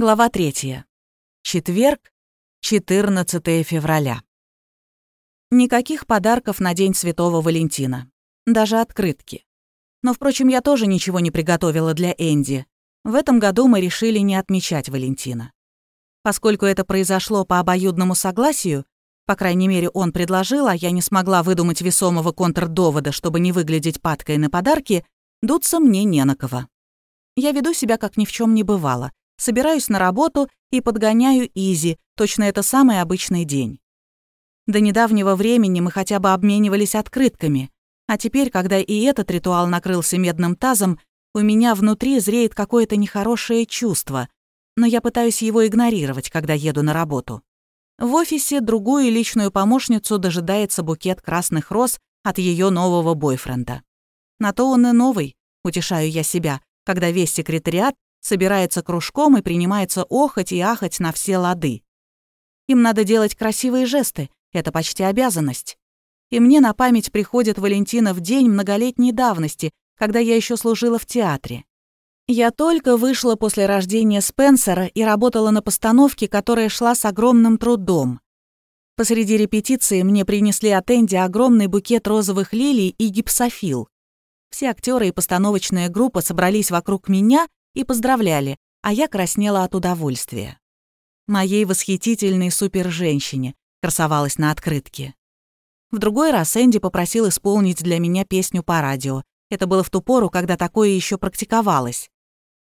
Глава 3. Четверг, 14 февраля. Никаких подарков на День Святого Валентина. Даже открытки. Но, впрочем, я тоже ничего не приготовила для Энди. В этом году мы решили не отмечать Валентина. Поскольку это произошло по обоюдному согласию, по крайней мере, он предложил, а я не смогла выдумать весомого контрдовода, чтобы не выглядеть падкой на подарки, дуться мне не на кого. Я веду себя, как ни в чем не бывало собираюсь на работу и подгоняю Изи, точно это самый обычный день. До недавнего времени мы хотя бы обменивались открытками, а теперь, когда и этот ритуал накрылся медным тазом, у меня внутри зреет какое-то нехорошее чувство, но я пытаюсь его игнорировать, когда еду на работу. В офисе другую личную помощницу дожидается букет красных роз от ее нового бойфренда. На то он и новый, утешаю я себя, когда весь секретариат собирается кружком и принимается охать и ахать на все лады. Им надо делать красивые жесты, это почти обязанность. И мне на память приходит Валентина в день многолетней давности, когда я еще служила в театре. Я только вышла после рождения Спенсера и работала на постановке, которая шла с огромным трудом. Посреди репетиции мне принесли от Энди огромный букет розовых лилий и гипсофил. Все актеры и постановочная группа собрались вокруг меня и поздравляли, а я краснела от удовольствия. Моей восхитительной супер-женщине красовалась на открытке. В другой раз Энди попросил исполнить для меня песню по радио. Это было в ту пору, когда такое еще практиковалось.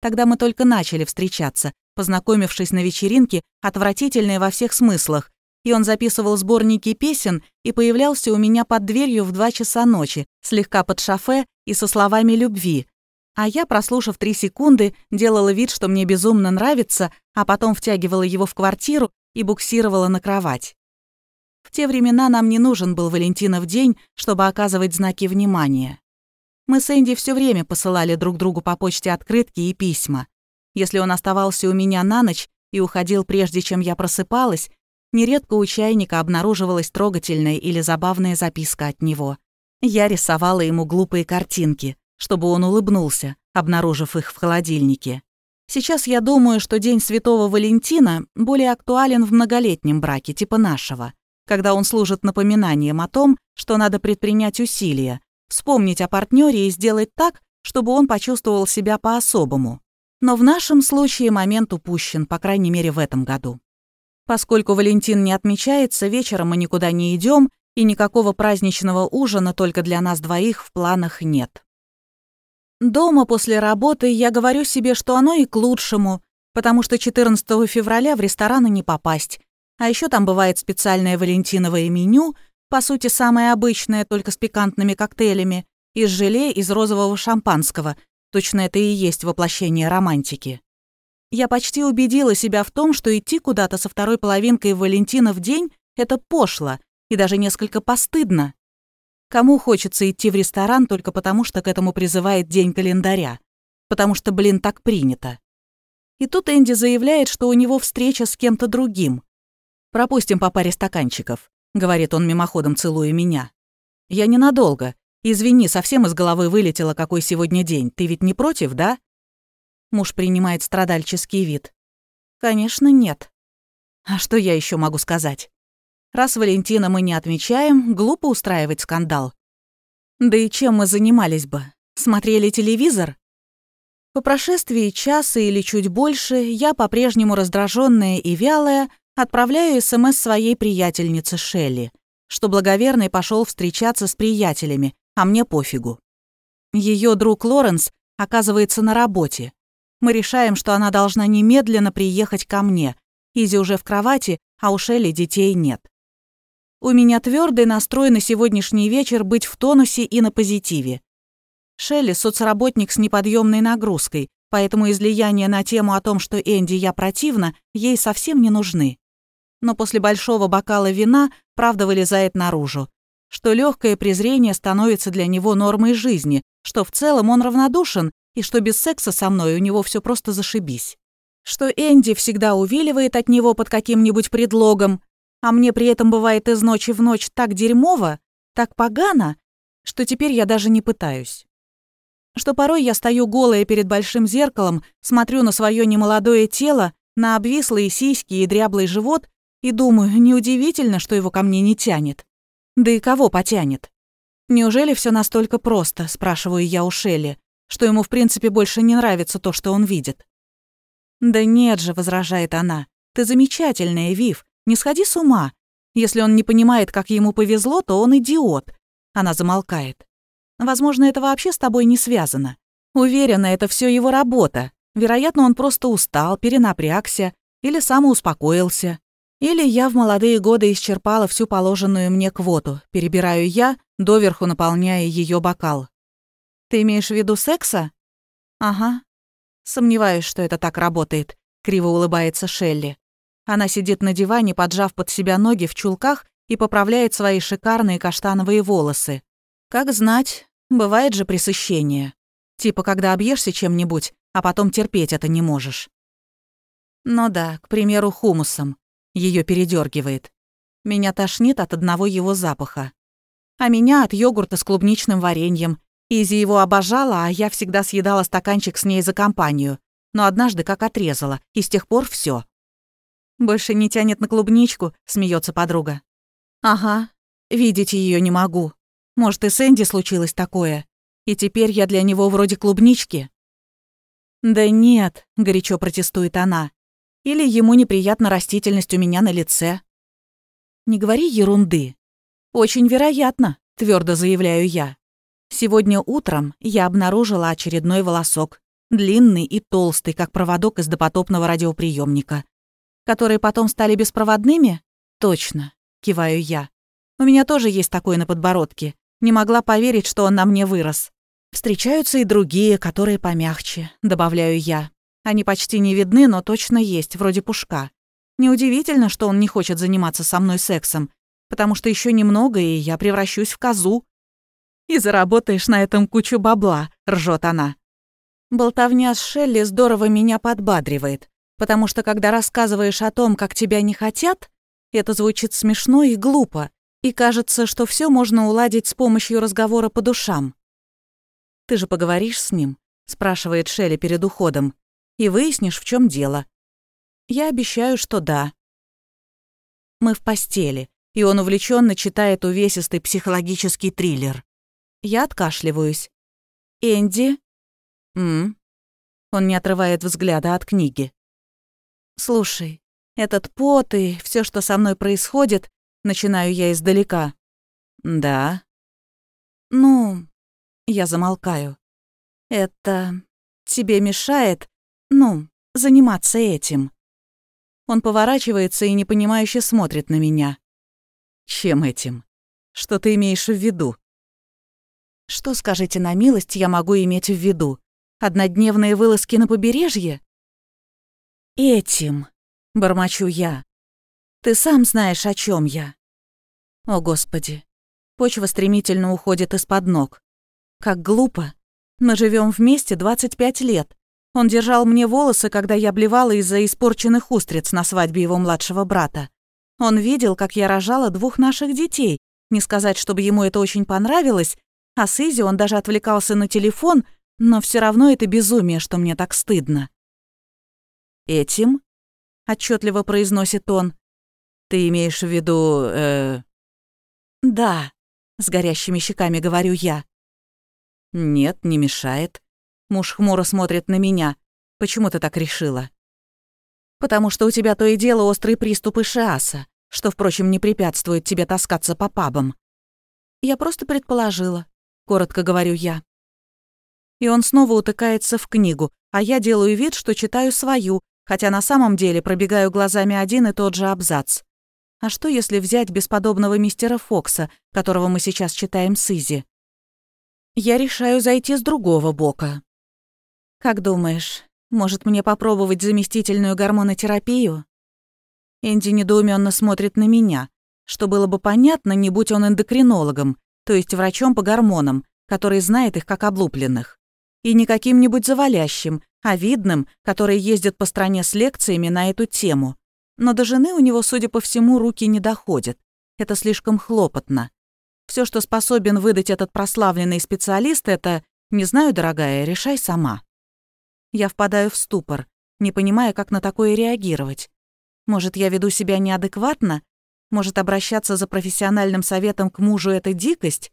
Тогда мы только начали встречаться, познакомившись на вечеринке, отвратительной во всех смыслах, и он записывал сборники песен и появлялся у меня под дверью в два часа ночи, слегка под шофе и со словами любви, а я, прослушав три секунды, делала вид, что мне безумно нравится, а потом втягивала его в квартиру и буксировала на кровать. В те времена нам не нужен был Валентинов день, чтобы оказывать знаки внимания. Мы с Энди все время посылали друг другу по почте открытки и письма. Если он оставался у меня на ночь и уходил прежде, чем я просыпалась, нередко у чайника обнаруживалась трогательная или забавная записка от него. Я рисовала ему глупые картинки — чтобы он улыбнулся, обнаружив их в холодильнике. Сейчас я думаю, что День Святого Валентина более актуален в многолетнем браке, типа нашего, когда он служит напоминанием о том, что надо предпринять усилия, вспомнить о партнере и сделать так, чтобы он почувствовал себя по-особому. Но в нашем случае момент упущен, по крайней мере, в этом году. Поскольку Валентин не отмечается, вечером мы никуда не идем, и никакого праздничного ужина только для нас двоих в планах нет. Дома после работы я говорю себе, что оно и к лучшему, потому что 14 февраля в рестораны не попасть. А еще там бывает специальное валентиновое меню, по сути, самое обычное, только с пикантными коктейлями, из желе из розового шампанского. Точно это и есть воплощение романтики. Я почти убедила себя в том, что идти куда-то со второй половинкой Валентина в день — это пошло и даже несколько постыдно. Кому хочется идти в ресторан только потому, что к этому призывает день календаря? Потому что, блин, так принято. И тут Энди заявляет, что у него встреча с кем-то другим. «Пропустим по паре стаканчиков», — говорит он мимоходом, целуя меня. «Я ненадолго. Извини, совсем из головы вылетело, какой сегодня день. Ты ведь не против, да?» Муж принимает страдальческий вид. «Конечно, нет. А что я еще могу сказать? Раз Валентина мы не отмечаем, глупо устраивать скандал. Да и чем мы занимались бы? Смотрели телевизор? По прошествии часа или чуть больше я, по-прежнему раздраженная и вялая, отправляю СМС своей приятельнице Шелли, что благоверный пошел встречаться с приятелями, а мне пофигу. Ее друг Лоренс оказывается на работе. Мы решаем, что она должна немедленно приехать ко мне. Изи уже в кровати, а у Шелли детей нет. У меня твердый настрой на сегодняшний вечер быть в тонусе и на позитиве. Шелли – соцработник с неподъемной нагрузкой, поэтому излияния на тему о том, что Энди я противна, ей совсем не нужны. Но после большого бокала вина правда вылезает наружу, что легкое презрение становится для него нормой жизни, что в целом он равнодушен и что без секса со мной у него все просто зашибись. Что Энди всегда увиливает от него под каким-нибудь предлогом, а мне при этом бывает из ночи в ночь так дерьмово, так погано, что теперь я даже не пытаюсь. Что порой я стою голая перед большим зеркалом, смотрю на свое немолодое тело на обвислые сиськи и дряблый живот и думаю, неудивительно, что его ко мне не тянет. Да и кого потянет? Неужели все настолько просто, спрашиваю я у Шелли, что ему в принципе больше не нравится то, что он видит? Да нет же, возражает она. Ты замечательная, Вив, не сходи с ума. Если он не понимает, как ему повезло, то он идиот. Она замолкает. Возможно, это вообще с тобой не связано. Уверена, это все его работа. Вероятно, он просто устал, перенапрягся или самоуспокоился. Или я в молодые годы исчерпала всю положенную мне квоту, перебираю я, доверху наполняя ее бокал. «Ты имеешь в виду секса?» «Ага». Сомневаюсь, что это так работает, криво улыбается Шелли. Она сидит на диване, поджав под себя ноги в чулках и поправляет свои шикарные каштановые волосы. Как знать, бывает же пресыщение. Типа, когда объешься чем-нибудь, а потом терпеть это не можешь. Ну да, к примеру, хумусом. Ее передергивает. Меня тошнит от одного его запаха. А меня от йогурта с клубничным вареньем. Изи его обожала, а я всегда съедала стаканчик с ней за компанию. Но однажды как отрезала, и с тех пор все. «Больше не тянет на клубничку», — смеется подруга. «Ага, видеть ее не могу. Может, и с Энди случилось такое. И теперь я для него вроде клубнички». «Да нет», — горячо протестует она. Или ему неприятна растительность у меня на лице. Не говори ерунды. Очень вероятно, твердо заявляю я. Сегодня утром я обнаружила очередной волосок, длинный и толстый, как проводок из допотопного радиоприемника. Которые потом стали беспроводными? Точно, киваю я. У меня тоже есть такой на подбородке. Не могла поверить, что он на мне вырос. Встречаются и другие, которые помягче, добавляю я. Они почти не видны, но точно есть, вроде пушка. Неудивительно, что он не хочет заниматься со мной сексом, потому что еще немного, и я превращусь в козу. «И заработаешь на этом кучу бабла», — ржет она. Болтовня с Шелли здорово меня подбадривает, потому что когда рассказываешь о том, как тебя не хотят, это звучит смешно и глупо, и кажется, что все можно уладить с помощью разговора по душам. «Ты же поговоришь с ним?» — спрашивает Шелли перед уходом и выяснишь, в чем дело. Я обещаю, что да. Мы в постели, и он увлеченно читает увесистый психологический триллер. Я откашливаюсь. «Энди?» «М?» Он не отрывает взгляда от книги. «Слушай, этот пот и все, что со мной происходит, начинаю я издалека». «Да?» «Ну...» Я замолкаю. «Это... тебе мешает?» Ну, заниматься этим. Он поворачивается и непонимающе смотрит на меня. Чем этим? Что ты имеешь в виду? Что, скажите на милость, я могу иметь в виду? Однодневные вылазки на побережье? Этим, бормочу я. Ты сам знаешь, о чем я. О, Господи. Почва стремительно уходит из-под ног. Как глупо. Мы живем вместе 25 лет. Он держал мне волосы, когда я блевала из-за испорченных устриц на свадьбе его младшего брата. Он видел, как я рожала двух наших детей. Не сказать, чтобы ему это очень понравилось, а с Изи он даже отвлекался на телефон, но все равно это безумие, что мне так стыдно. «Этим?» — отчетливо произносит он. «Ты имеешь в виду... э...» «Да», — с горящими щеками говорю я. «Нет, не мешает. Муж хмуро смотрит на меня. Почему ты так решила? Потому что у тебя то и дело острые приступы шиаса, что, впрочем, не препятствует тебе таскаться по пабам. Я просто предположила, коротко говорю я. И он снова утыкается в книгу, а я делаю вид, что читаю свою, хотя на самом деле пробегаю глазами один и тот же абзац. А что, если взять бесподобного мистера Фокса, которого мы сейчас читаем с Изи? Я решаю зайти с другого бока. «Как думаешь, может мне попробовать заместительную гормонотерапию?» Энди недоуменно смотрит на меня, что было бы понятно, не будь он эндокринологом, то есть врачом по гормонам, который знает их как облупленных. И не каким-нибудь завалящим, а видным, который ездит по стране с лекциями на эту тему. Но до жены у него, судя по всему, руки не доходят. Это слишком хлопотно. Все, что способен выдать этот прославленный специалист, это «не знаю, дорогая, решай сама». Я впадаю в ступор. не понимая, как на такое реагировать. Может, я веду себя неадекватно? Может, обращаться за профессиональным советом к мужу — это дикость?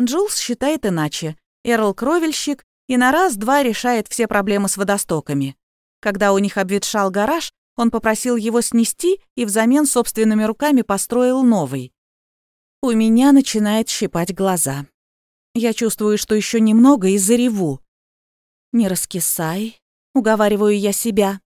Джулс считает иначе. Эрл — кровельщик, и на раз-два решает все проблемы с водостоками. Когда у них обветшал гараж, он попросил его снести и взамен собственными руками построил новый. У меня начинает щипать глаза. Я чувствую, что еще немного и зареву. «Не раскисай», — уговариваю я себя.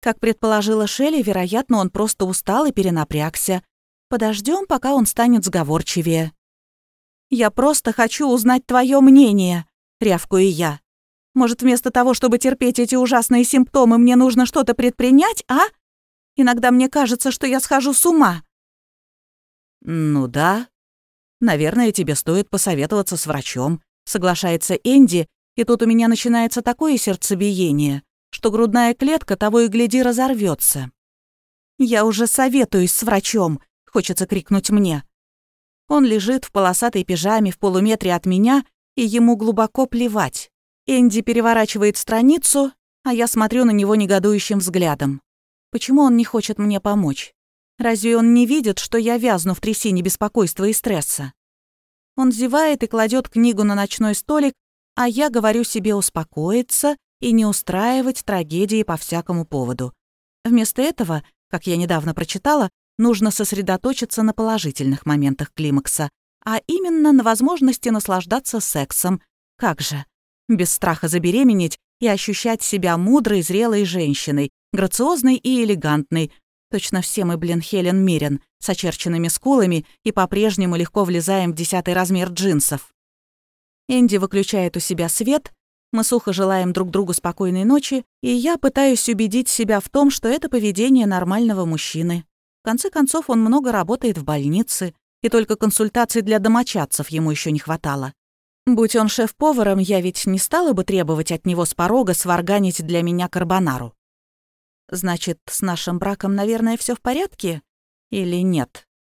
Как предположила Шелли, вероятно, он просто устал и перенапрягся. Подождем, пока он станет сговорчивее. «Я просто хочу узнать твое мнение», — рявкую я. «Может, вместо того, чтобы терпеть эти ужасные симптомы, мне нужно что-то предпринять, а? Иногда мне кажется, что я схожу с ума». «Ну да. Наверное, тебе стоит посоветоваться с врачом», — соглашается Энди, и тут у меня начинается такое сердцебиение, что грудная клетка того и гляди разорвется. «Я уже советуюсь с врачом», — хочется крикнуть мне. Он лежит в полосатой пижаме в полуметре от меня, и ему глубоко плевать. Энди переворачивает страницу, а я смотрю на него негодующим взглядом. Почему он не хочет мне помочь? Разве он не видит, что я вязну в трясине беспокойства и стресса? Он зевает и кладет книгу на ночной столик, а я говорю себе успокоиться и не устраивать трагедии по всякому поводу. Вместо этого, как я недавно прочитала, нужно сосредоточиться на положительных моментах климакса, а именно на возможности наслаждаться сексом. Как же? Без страха забеременеть и ощущать себя мудрой, зрелой женщиной, грациозной и элегантной. Точно все мы, блин, Хелен Мирен, с очерченными скулами и по-прежнему легко влезаем в десятый размер джинсов. Энди выключает у себя свет, мы сухо желаем друг другу спокойной ночи, и я пытаюсь убедить себя в том, что это поведение нормального мужчины. В конце концов, он много работает в больнице, и только консультаций для домочадцев ему еще не хватало. Будь он шеф-поваром, я ведь не стала бы требовать от него с порога сварганить для меня карбонару. Значит, с нашим браком, наверное, все в порядке? Или нет?